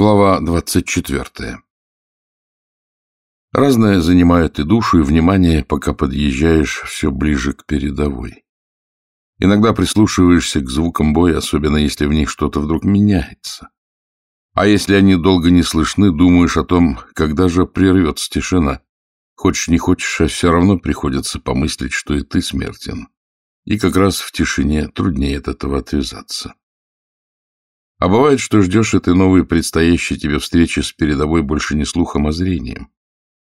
Глава двадцать четвертая. Разное занимает и душу, и внимание, пока подъезжаешь все ближе к передовой. Иногда прислушиваешься к звукам боя, особенно если в них что-то вдруг меняется. А если они долго не слышны, думаешь о том, когда же прервется тишина. Хочешь не хочешь, а все равно приходится помыслить, что и ты смертен. И как раз в тишине труднее от этого отвязаться. А бывает, что ждешь этой новой предстоящей тебе встречи с передовой больше не слухом, а зрением.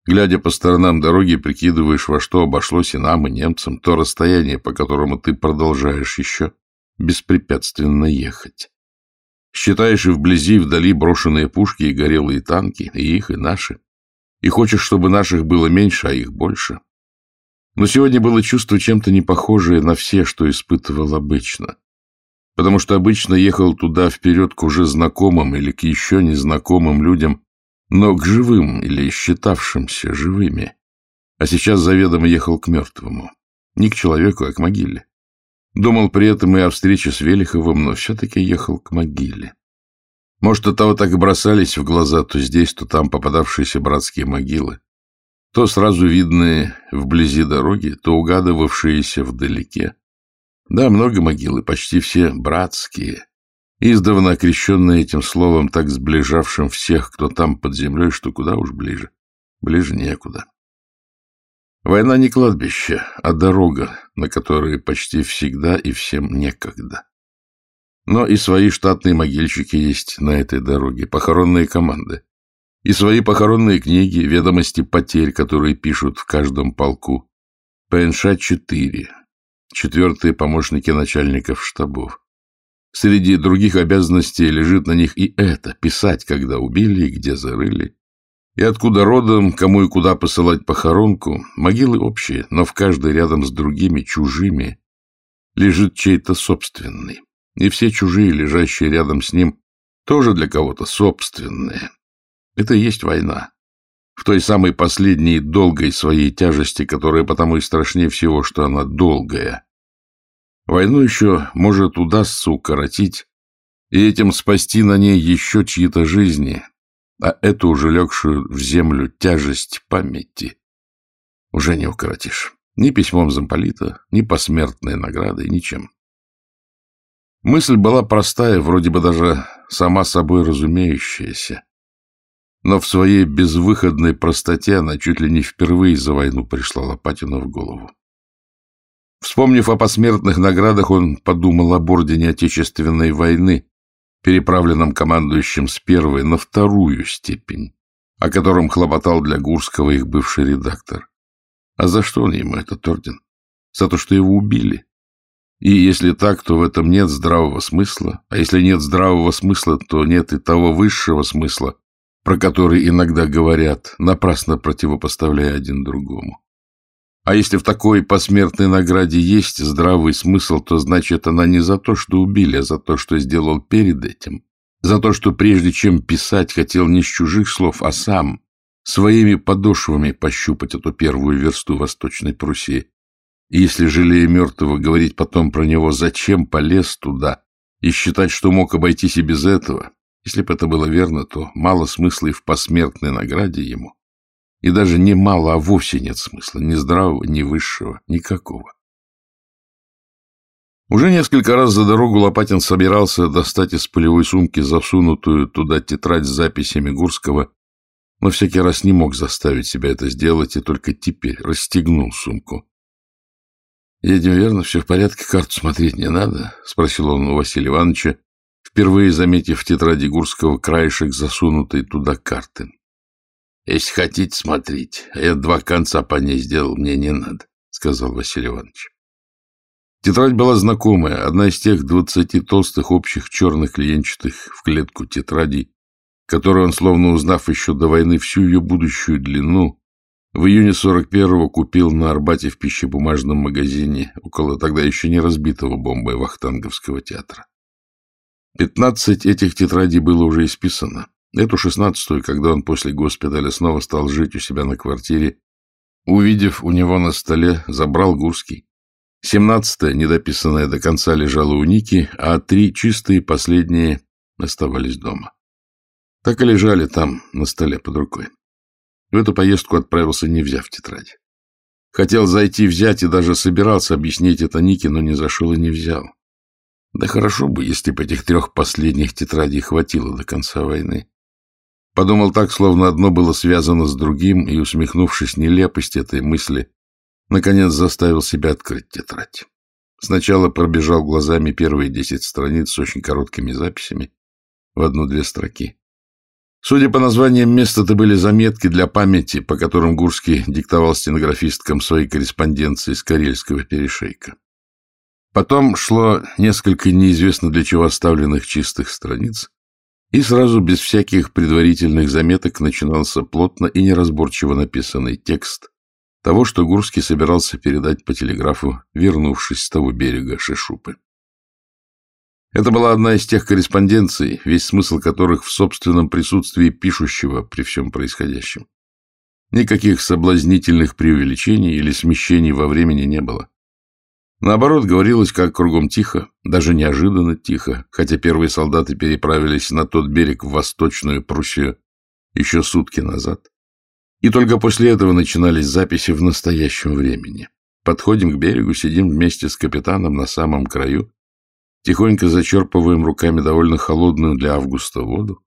Глядя по сторонам дороги, прикидываешь, во что обошлось и нам, и немцам, то расстояние, по которому ты продолжаешь еще беспрепятственно ехать. Считаешь и вблизи, и вдали брошенные пушки и горелые танки, и их, и наши. И хочешь, чтобы наших было меньше, а их больше. Но сегодня было чувство чем-то не похожее на все, что испытывал обычно потому что обычно ехал туда вперед к уже знакомым или к еще незнакомым людям, но к живым или считавшимся живыми. А сейчас заведомо ехал к мертвому. Не к человеку, а к могиле. Думал при этом и о встрече с Велиховым, но все-таки ехал к могиле. Может, от того так и бросались в глаза то здесь, то там попадавшиеся братские могилы, то сразу видные вблизи дороги, то угадывавшиеся вдалеке. Да, много могил, и почти все братские, издавна окрещенные этим словом, так сближавшим всех, кто там под землей, что куда уж ближе. Ближе некуда. Война не кладбище, а дорога, на которой почти всегда и всем некогда. Но и свои штатные могильщики есть на этой дороге, похоронные команды. И свои похоронные книги, ведомости потерь, которые пишут в каждом полку. ПНШ-4, четвертые помощники начальников штабов. Среди других обязанностей лежит на них и это — писать, когда убили и где зарыли. И откуда родом, кому и куда посылать похоронку, могилы общие, но в каждой рядом с другими, чужими, лежит чей-то собственный. И все чужие, лежащие рядом с ним, тоже для кого-то собственные. Это и есть война в той самой последней долгой своей тяжести, которая потому и страшнее всего, что она долгая. Войну еще, может, удастся укоротить, и этим спасти на ней еще чьи-то жизни, а эту уже легшую в землю тяжесть памяти уже не укоротишь. Ни письмом замполита, ни посмертной наградой, ничем. Мысль была простая, вроде бы даже сама собой разумеющаяся но в своей безвыходной простоте она чуть ли не впервые за войну пришла Лопатину в голову. Вспомнив о посмертных наградах, он подумал об ордене Отечественной войны, переправленном командующим с первой на вторую степень, о котором хлопотал для Гурского их бывший редактор. А за что он ему этот орден? За то, что его убили? И если так, то в этом нет здравого смысла, а если нет здравого смысла, то нет и того высшего смысла, про который иногда говорят, напрасно противопоставляя один другому. А если в такой посмертной награде есть здравый смысл, то значит она не за то, что убили, а за то, что сделал перед этим. За то, что прежде чем писать, хотел не с чужих слов, а сам, своими подошвами пощупать эту первую версту Восточной Пруссии. И если, жалея мертвого, говорить потом про него, зачем полез туда, и считать, что мог обойтись и без этого, если бы это было верно, то мало смысла и в посмертной награде ему. И даже не мало, а вовсе нет смысла, ни здравого, ни высшего, никакого. Уже несколько раз за дорогу Лопатин собирался достать из полевой сумки засунутую туда тетрадь с записями Гурского, но всякий раз не мог заставить себя это сделать и только теперь расстегнул сумку. — Едем, верно? Все в порядке? Карту смотреть не надо? — спросил он у Василия Ивановича, впервые заметив в тетради Гурского краешек, засунутый туда карты. — Если хотите смотреть, я два конца по ней сделал, мне не надо, — сказал Василий Иванович. Тетрадь была знакомая, одна из тех двадцати толстых общих черных клиенчатых в клетку тетрадей, которую он, словно узнав еще до войны всю ее будущую длину, в июне 41-го купил на Арбате в пищебумажном магазине около тогда еще не разбитого бомбой Вахтанговского театра. Пятнадцать этих тетрадей было уже исписано. Эту шестнадцатую, когда он после госпиталя снова стал жить у себя на квартире, увидев у него на столе, забрал Гурский. Семнадцатая, недописанная до конца, лежала у Ники, а три чистые последние оставались дома. Так и лежали там, на столе под рукой. В эту поездку отправился, не взяв тетрадь. Хотел зайти взять и даже собирался объяснить это Нике, но не зашел и не взял. Да хорошо бы, если бы этих трех последних тетрадей хватило до конца войны. Подумал так, словно одно было связано с другим, и, усмехнувшись нелепости этой мысли, наконец заставил себя открыть тетрадь. Сначала пробежал глазами первые десять страниц с очень короткими записями в одну-две строки. Судя по названиям мест, это были заметки для памяти, по которым Гурский диктовал стенографисткам свои корреспонденции с Карельского перешейка. Потом шло несколько неизвестно для чего оставленных чистых страниц, и сразу без всяких предварительных заметок начинался плотно и неразборчиво написанный текст того, что Гурский собирался передать по телеграфу, вернувшись с того берега Шишупы. Это была одна из тех корреспонденций, весь смысл которых в собственном присутствии пишущего при всем происходящем. Никаких соблазнительных преувеличений или смещений во времени не было. Наоборот, говорилось, как кругом тихо, даже неожиданно тихо, хотя первые солдаты переправились на тот берег в Восточную Пруссию еще сутки назад. И только после этого начинались записи в настоящем времени. Подходим к берегу, сидим вместе с капитаном на самом краю, Тихонько зачерпываем руками довольно холодную для августа воду.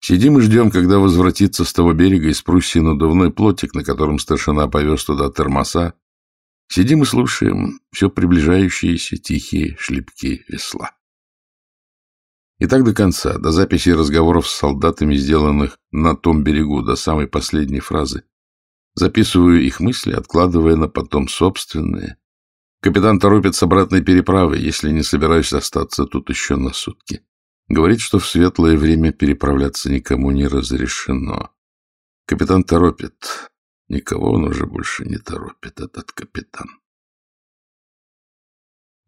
Сидим и ждем, когда возвратится с того берега из Пруссии надувной плотик, на котором старшина повез туда термоса. Сидим и слушаем все приближающиеся тихие шлепки весла. И так до конца, до записи разговоров с солдатами, сделанных на том берегу, до самой последней фразы. Записываю их мысли, откладывая на потом собственные, Капитан торопит с обратной переправы, если не собираюсь остаться тут еще на сутки. Говорит, что в светлое время переправляться никому не разрешено. Капитан торопит. Никого он уже больше не торопит, этот капитан.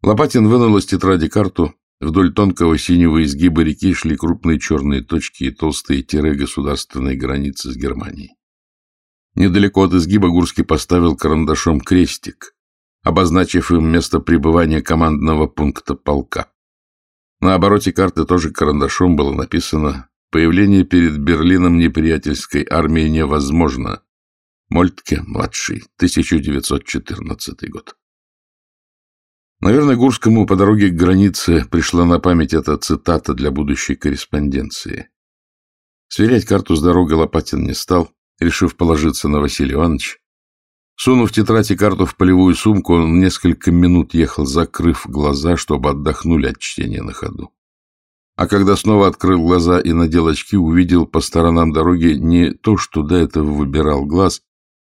Лопатин вынул из тетради карту. Вдоль тонкого синего изгиба реки шли крупные черные точки и толстые тире государственной границы с Германией. Недалеко от изгиба Гурский поставил карандашом крестик, обозначив им место пребывания командного пункта полка. На обороте карты тоже карандашом было написано «Появление перед Берлином неприятельской армии невозможно». Мольтке, младший, 1914 год. Наверное, Гурскому по дороге к границе пришла на память эта цитата для будущей корреспонденции. Сверять карту с дорогой Лопатин не стал, решив положиться на Василия Ивановича, Сунув тетрадь и карту в полевую сумку, он несколько минут ехал, закрыв глаза, чтобы отдохнули от чтения на ходу. А когда снова открыл глаза и надел очки, увидел по сторонам дороги не то, что до этого выбирал глаз,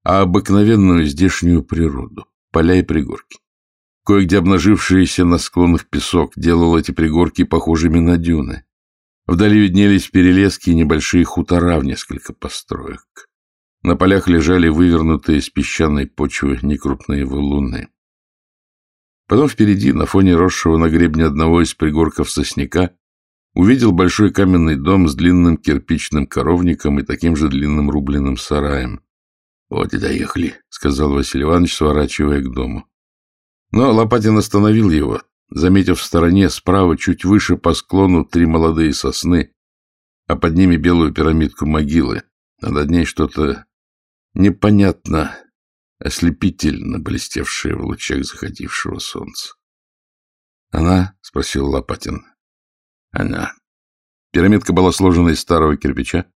а обыкновенную здешнюю природу, поля и пригорки. Кое-где обнажившиеся на склонах песок делал эти пригорки похожими на дюны. Вдали виднелись перелески и небольшие хутора в несколько построек. На полях лежали вывернутые с песчаной почвы некрупные валуны. Потом впереди, на фоне росшего на гребне одного из пригорков сосняка, увидел большой каменный дом с длинным кирпичным коровником и таким же длинным рубленым сараем. — Вот и доехали, — сказал Василий Иванович, сворачивая к дому. Но Лопатин остановил его, заметив в стороне справа чуть выше по склону три молодые сосны, а под ними белую пирамидку могилы, а над ней что-то непонятно, ослепительно блестевшая в лучах заходившего солнца. «Она?» — спросил Лопатин. «Она». Пирамидка была сложена из старого кирпича.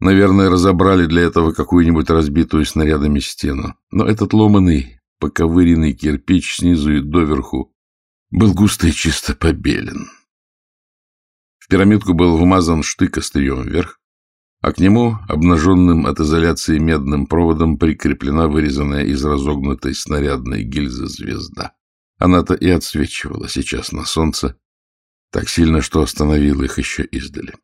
Наверное, разобрали для этого какую-нибудь разбитую снарядами стену. Но этот ломаный, поковыренный кирпич снизу и доверху был густо и чисто побелен. В пирамидку был вмазан штык острием вверх, а к нему, обнаженным от изоляции медным проводом, прикреплена вырезанная из разогнутой снарядной гильзы звезда. Она-то и отсвечивала сейчас на солнце, так сильно, что остановила их еще издали.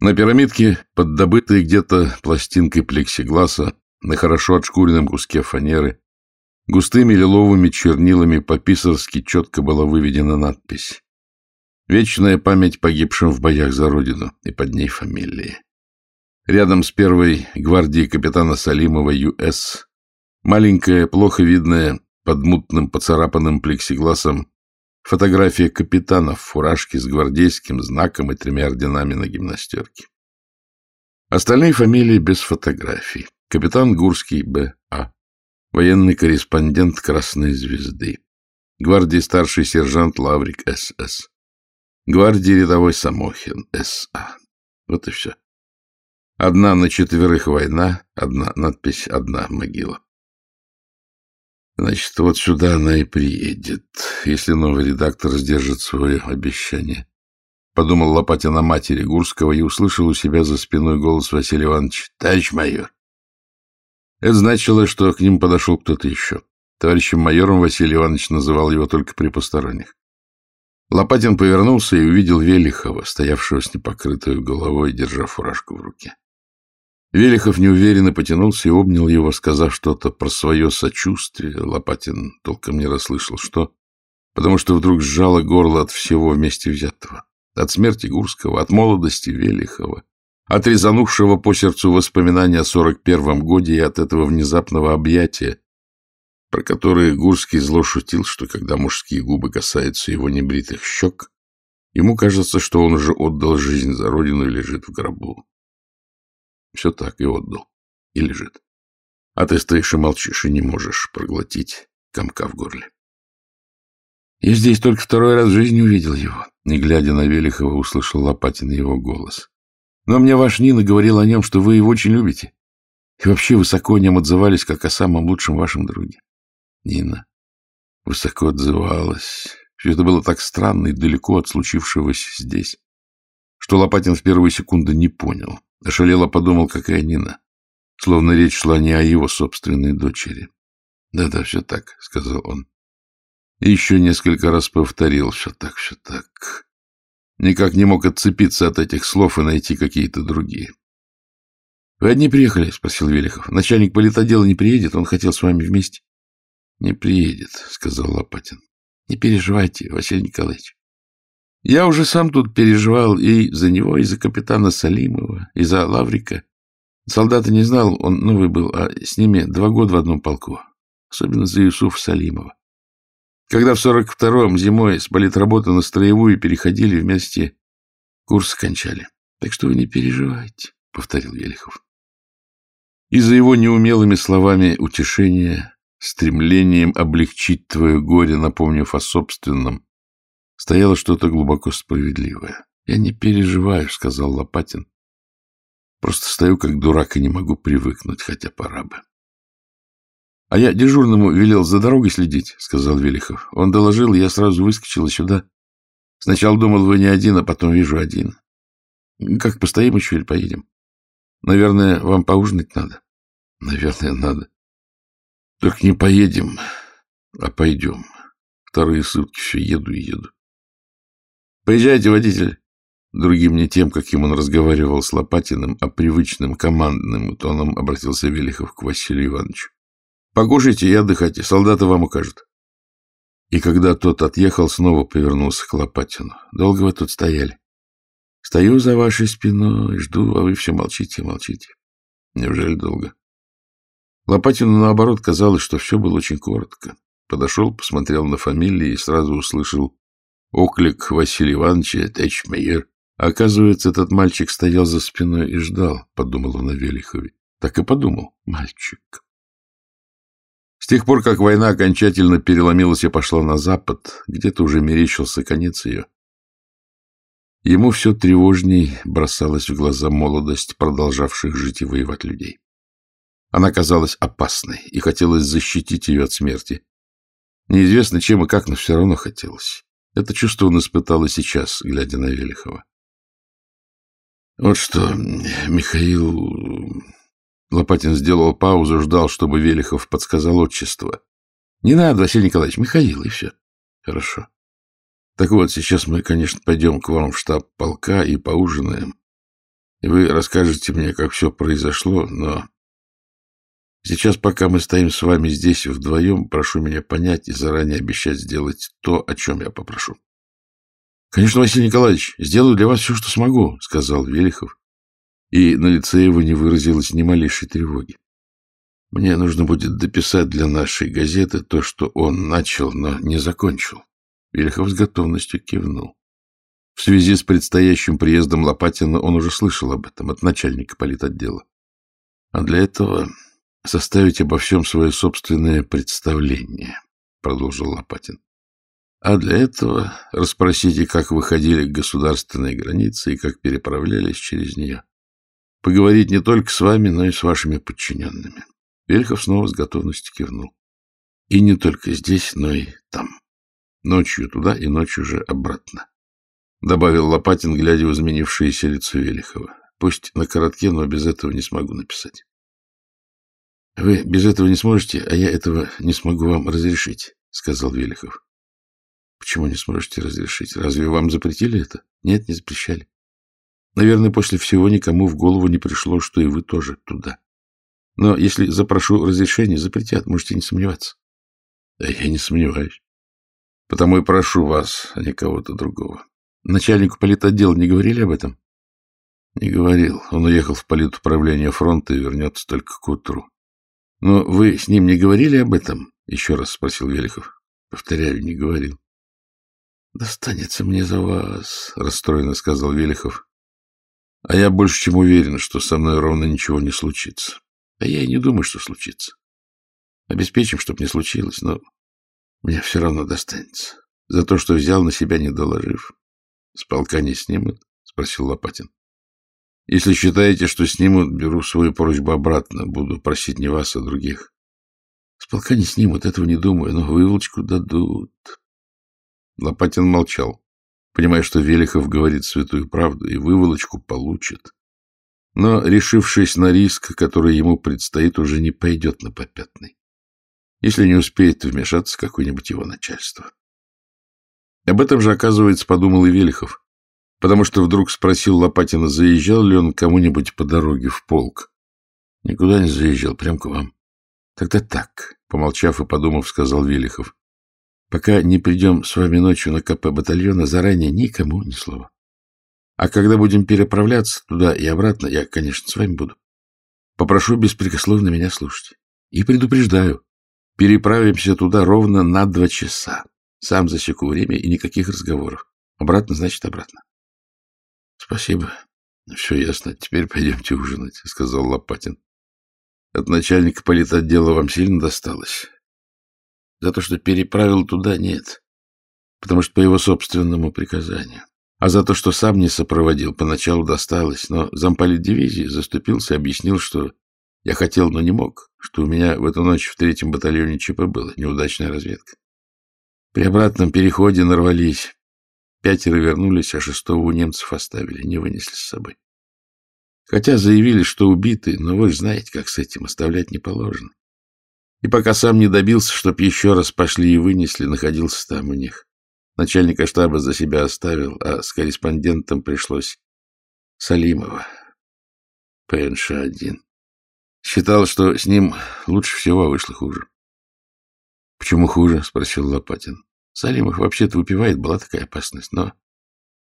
На пирамидке, под добытой где-то пластинкой плексигласа, на хорошо отшкуренном куске фанеры, густыми лиловыми чернилами по-писарски четко была выведена надпись «Вечная память погибшим в боях за Родину» и под ней фамилии. Рядом с первой гвардией капитана Салимова ЮС, маленькая, плохо видная, под мутным поцарапанным плексигласом, фотография капитана в фуражке с гвардейским знаком и тремя орденами на гимнастерке. Остальные фамилии без фотографий. Капитан Гурский Б.А. Военный корреспондент Красной Звезды. Гвардии старший сержант Лаврик С.С. Гвардии рядовой Самохин С.А. Вот и все. Одна на четверых война, одна надпись, одна могила. Значит, вот сюда она и приедет, если новый редактор сдержит свое обещание. Подумал Лопатин о матери Гурского и услышал у себя за спиной голос Василия Ивановича. «Товарищ майор!» Это значило, что к ним подошел кто-то еще. Товарищем майором Василий Иванович называл его только при посторонних. Лопатин повернулся и увидел Велихова, стоявшего с непокрытой головой, держа фуражку в руке. Велихов неуверенно потянулся и обнял его, сказав что-то про свое сочувствие. Лопатин толком не расслышал, что, потому что вдруг сжало горло от всего вместе взятого. От смерти Гурского, от молодости Велихова, от резанувшего по сердцу воспоминания о сорок первом годе и от этого внезапного объятия, про которое Гурский зло шутил, что когда мужские губы касаются его небритых щек, ему кажется, что он уже отдал жизнь за родину и лежит в гробу. Все так и отдал. И лежит. А ты стоишь и молчишь, и не можешь проглотить комка в горле. Я здесь только второй раз в жизни увидел его. Не глядя на Велихова, услышал Лопатин его голос. Но мне ваш Нина говорил о нем, что вы его очень любите. И вообще высоко о нем отзывались, как о самом лучшем вашем друге. Нина высоко отзывалась. Все это было так странно и далеко от случившегося здесь, что Лопатин в первую секунду не понял. Ошалело подумал, какая Нина. Словно речь шла не о его собственной дочери. «Да-да, все так», — сказал он. И еще несколько раз повторил «все так, все так». Никак не мог отцепиться от этих слов и найти какие-то другие. — Вы одни приехали? — спросил Велихов. — Начальник политодела не приедет? Он хотел с вами вместе. — Не приедет, — сказал Лопатин. — Не переживайте, Василий Николаевич. Я уже сам тут переживал и за него, и за капитана Салимова, и за Лаврика. Солдата не знал, он новый был, а с ними два года в одном полку. Особенно за Юсуфа Салимова. Когда в сорок втором зимой с политработы на строевую переходили вместе, курс кончали. Так что вы не переживайте, — повторил Велихов. И за его неумелыми словами утешения, стремлением облегчить твое горе, напомнив о собственном, стояло что-то глубоко справедливое. «Я не переживаю», — сказал Лопатин. «Просто стою как дурак и не могу привыкнуть, хотя пора бы». — А я дежурному велел за дорогой следить, — сказал Велихов. Он доложил, я сразу выскочил сюда. Сначала думал, вы не один, а потом вижу один. Как, постоим еще или поедем? Наверное, вам поужинать надо? Наверное, надо. Только не поедем, а пойдем. Вторые сутки все еду и еду. Поезжайте, водитель. Другим не тем, каким он разговаривал с Лопатиным, а привычным командным тоном обратился Велихов к Василию Ивановичу. Покушайте и отдыхайте, солдаты вам укажут. И когда тот отъехал, снова повернулся к Лопатину. Долго вы тут стояли? Стою за вашей спиной, жду, а вы все молчите, молчите. Неужели долго? Лопатину, наоборот, казалось, что все было очень коротко. Подошел, посмотрел на фамилии и сразу услышал оклик Василия Ивановича Течмейер. Оказывается, этот мальчик стоял за спиной и ждал, подумал он о Велихове. Так и подумал, мальчик. С тех пор, как война окончательно переломилась и пошла на запад, где-то уже мерещился конец ее. Ему все тревожней бросалась в глаза молодость продолжавших жить и воевать людей. Она казалась опасной, и хотелось защитить ее от смерти. Неизвестно чем и как, но все равно хотелось. Это чувство он испытал и сейчас, глядя на Велихова. Вот что, Михаил Лопатин сделал паузу, ждал, чтобы Велихов подсказал отчество. — Не надо, Василий Николаевич, Михаил, и все. — Хорошо. Так вот, сейчас мы, конечно, пойдем к вам в штаб полка и поужинаем. И вы расскажете мне, как все произошло, но сейчас, пока мы стоим с вами здесь вдвоем, прошу меня понять и заранее обещать сделать то, о чем я попрошу. — Конечно, Василий Николаевич, сделаю для вас все, что смогу, — сказал Велихов и на лице его не выразилось ни малейшей тревоги. Мне нужно будет дописать для нашей газеты то, что он начал, но не закончил. Велихов с готовностью кивнул. В связи с предстоящим приездом Лопатина он уже слышал об этом от начальника политотдела. А для этого составить обо всем свое собственное представление, — продолжил Лопатин. А для этого расспросите, как выходили к государственной границе и как переправлялись через нее. Поговорить не только с вами, но и с вашими подчиненными. Вельхов снова с готовностью кивнул. И не только здесь, но и там. Ночью туда и ночью же обратно. Добавил Лопатин, глядя в изменившееся лицо Велихова. Пусть на коротке, но без этого не смогу написать. — Вы без этого не сможете, а я этого не смогу вам разрешить, — сказал Велихов. — Почему не сможете разрешить? Разве вам запретили это? Нет, не запрещали. Наверное, после всего никому в голову не пришло, что и вы тоже туда. Но если запрошу разрешение, запретят, можете не сомневаться. Да я не сомневаюсь. Потому и прошу вас, а не кого-то другого. Начальнику политотдела не говорили об этом? Не говорил. Он уехал в политуправление фронта и вернется только к утру. Но вы с ним не говорили об этом? Еще раз спросил Велихов. Повторяю, не говорил. Достанется мне за вас, расстроенно сказал Велихов. А я больше чем уверен, что со мной ровно ничего не случится. А я и не думаю, что случится. Обеспечим, чтоб не случилось, но мне все равно достанется. За то, что взял на себя, не доложив. — С полка не снимут? — спросил Лопатин. — Если считаете, что снимут, беру свою просьбу обратно. Буду просить не вас, а других. — С полка не снимут, этого не думаю, но выволочку дадут. Лопатин молчал, понимая, что Велихов говорит святую правду, и выволочку получит. Но, решившись на риск, который ему предстоит, уже не пойдет на попятный если не успеет вмешаться какое-нибудь его начальство. Об этом же, оказывается, подумал и Велихов, потому что вдруг спросил Лопатина, заезжал ли он кому-нибудь по дороге в полк. Никуда не заезжал, прям к вам. Тогда так, помолчав и подумав, сказал Велихов. Пока не придем с вами ночью на КП батальона, заранее никому ни слова. А когда будем переправляться туда и обратно, я, конечно, с вами буду. Попрошу беспрекословно меня слушать. И предупреждаю, Переправимся туда ровно на два часа. Сам засеку время и никаких разговоров. Обратно, значит, обратно. — Спасибо. Все ясно. Теперь пойдемте ужинать, — сказал Лопатин. — От начальника политотдела вам сильно досталось? — За то, что переправил туда, нет. Потому что по его собственному приказанию. А за то, что сам не сопроводил, поначалу досталось. Но замполит дивизии заступился и объяснил, что я хотел, но не мог, что у меня в эту ночь в третьем батальоне ЧП было, неудачная разведка. При обратном переходе нарвались. Пятеро вернулись, а шестого у немцев оставили, не вынесли с собой. Хотя заявили, что убиты, но вы же знаете, как с этим оставлять не положено. И пока сам не добился, чтоб еще раз пошли и вынесли, находился там у них. Начальника штаба за себя оставил, а с корреспондентом пришлось Салимова, ПНШ-1. Считал, что с ним лучше всего, а вышло хуже. — Почему хуже? — спросил Лопатин. — Салимов вообще-то выпивает, была такая опасность, но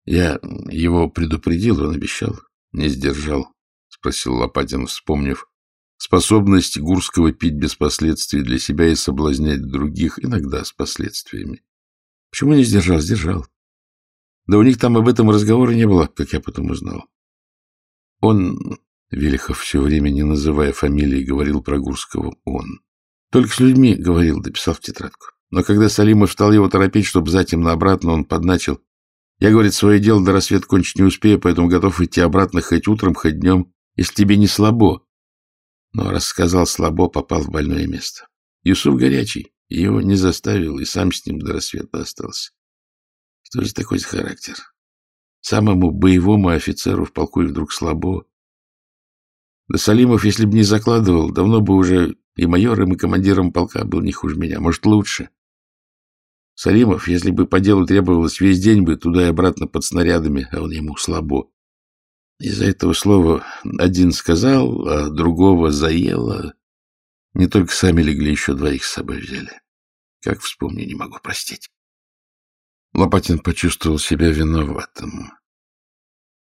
я его предупредил, он обещал. Не сдержал, — спросил Лопатин, вспомнив. Способность Гурского пить без последствий для себя и соблазнять других, иногда с последствиями. Почему не сдержал? Сдержал. Да у них там об этом разговора не было, как я потом узнал. Он Велихов все время, не называя фамилии, говорил про Гурского «он». Только с людьми говорил, дописал в тетрадку. Но когда Салимов стал его торопить, чтобы затем на обратно, он подначил. Я, говорит, свое дело до рассвета кончить не успею, поэтому готов идти обратно хоть утром, хоть днем, если тебе не слабо. Но раз сказал слабо, попал в больное место. Юсуф горячий, его не заставил, и сам с ним до рассвета остался. Что же такой за характер? Самому боевому офицеру в полку и вдруг слабо, да Салимов, если бы не закладывал, давно бы уже и майором, и командиром полка был не хуже меня, может, лучше. Салимов, если бы по делу требовалось, весь день бы туда и обратно под снарядами, а он ему слабо. Из-за этого слова один сказал, а другого заело. Не только сами легли, еще двоих с собой взяли. Как вспомню, не могу простить. Лопатин почувствовал себя виноватым.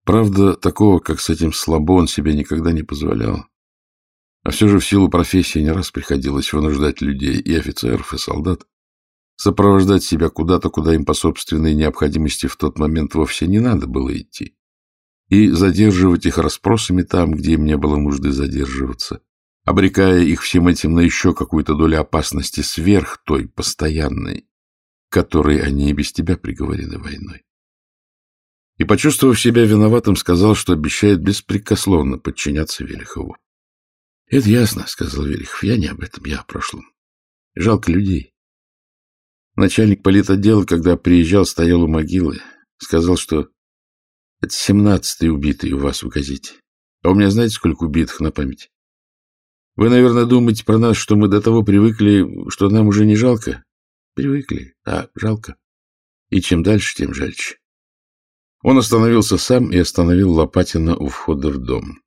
Правда, такого, как с этим слабо, он себе никогда не позволял. А все же в силу профессии не раз приходилось вынуждать людей, и офицеров, и солдат, Сопровождать себя куда-то, куда им по собственной необходимости в тот момент вовсе не надо было идти. И задерживать их расспросами там, где им не было нужды задерживаться, обрекая их всем этим на еще какую-то долю опасности сверх той постоянной, которой они и без тебя приговорены войной. И, почувствовав себя виноватым, сказал, что обещает беспрекословно подчиняться Велихову. — Это ясно, — сказал Велихов. — Я не об этом, я о прошлом. Жалко людей. Начальник политотдела, когда приезжал, стоял у могилы. Сказал, что это семнадцатый убитый у вас в газете. А у меня знаете, сколько убитых на память? Вы, наверное, думаете про нас, что мы до того привыкли, что нам уже не жалко? Привыкли, а жалко. И чем дальше, тем жальче. Он остановился сам и остановил Лопатина у входа в дом.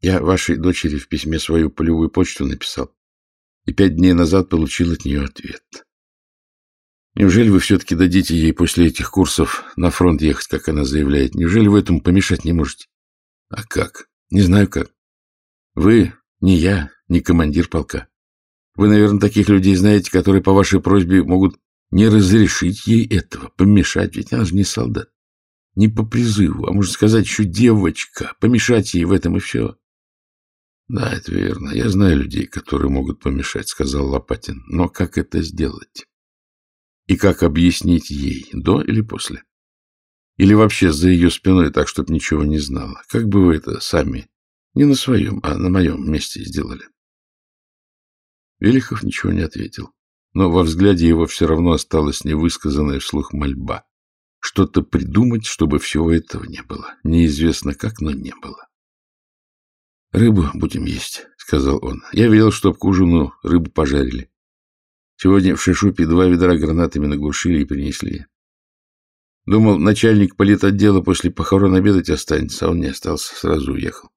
Я вашей дочери в письме свою полевую почту написал, и пять дней назад получил от нее ответ. Неужели вы все-таки дадите ей после этих курсов на фронт ехать, как она заявляет? Неужели вы этому помешать не можете? А как? Не знаю как. Вы, не я, не командир полка. Вы, наверное, таких людей знаете, которые по вашей просьбе могут не разрешить ей этого, помешать, ведь она же не солдат. Не по призыву, а можно сказать, еще девочка. Помешать ей в этом и все. Да, это верно. Я знаю людей, которые могут помешать, сказал Лопатин. Но как это сделать? И как объяснить ей, до или после? Или вообще за ее спиной так, чтобы ничего не знала? Как бы вы это сами, не на своем, а на моем месте сделали? Велихов ничего не ответил, но во взгляде его все равно осталась невысказанная вслух мольба. Что-то придумать, чтобы всего этого не было. Неизвестно как, но не было. — Рыбу будем есть, — сказал он. — Я велел, чтоб к ужину рыбу пожарили. Сегодня в Шишупе два ведра гранатами наглушили и принесли. Думал, начальник политотдела после похорон обедать останется, а он не остался, сразу уехал.